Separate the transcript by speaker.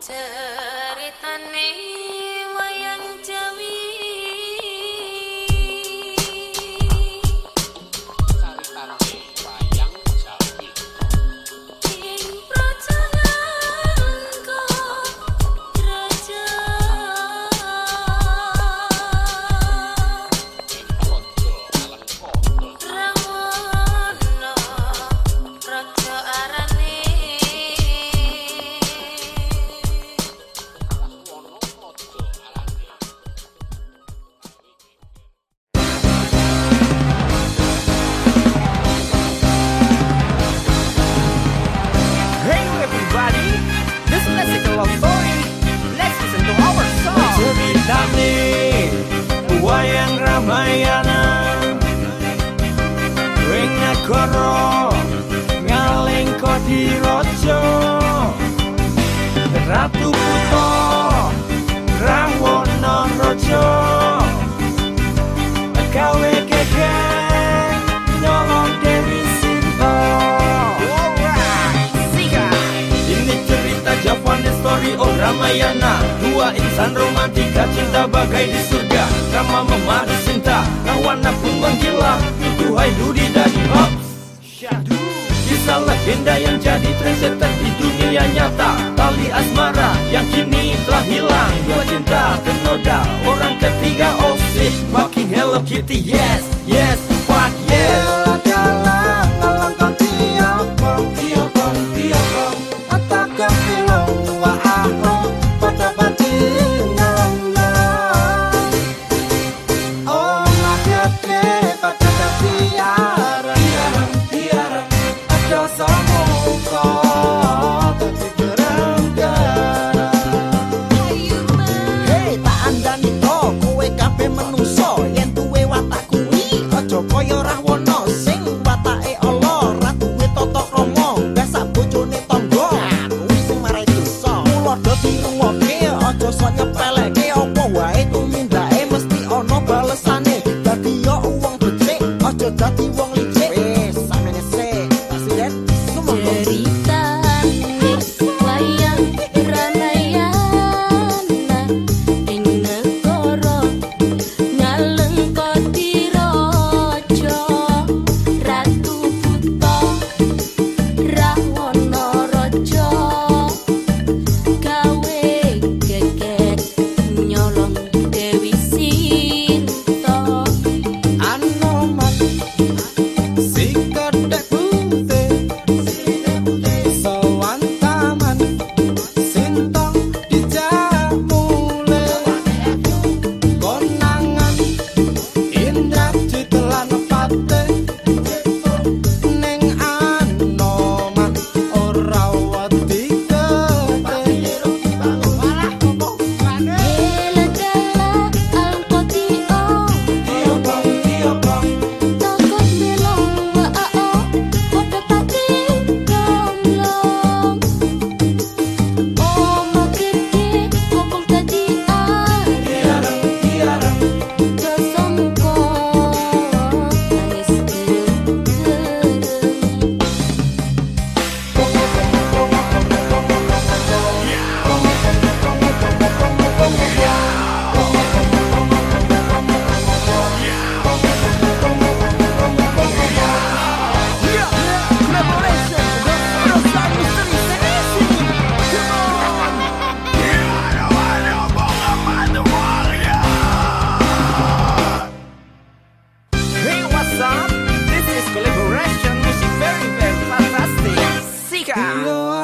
Speaker 1: ceritane Ramayana Wing nagoro ngaling kodi rojo. Ratu puto rawono rojo. Kawe Story of Ramayana. Dua insan romantika cinta bagai di surga. Rama memadu cinta Rawana pun menggila. Tuhai Dudi dan Hops Syahdu Kisah legenda yang jadi trendsetter di dunia nyata. Tali asmara yang kini telah hilang. Dua cinta ternoda Orang ketiga oh shit Fucking Hello Kitty yes that God.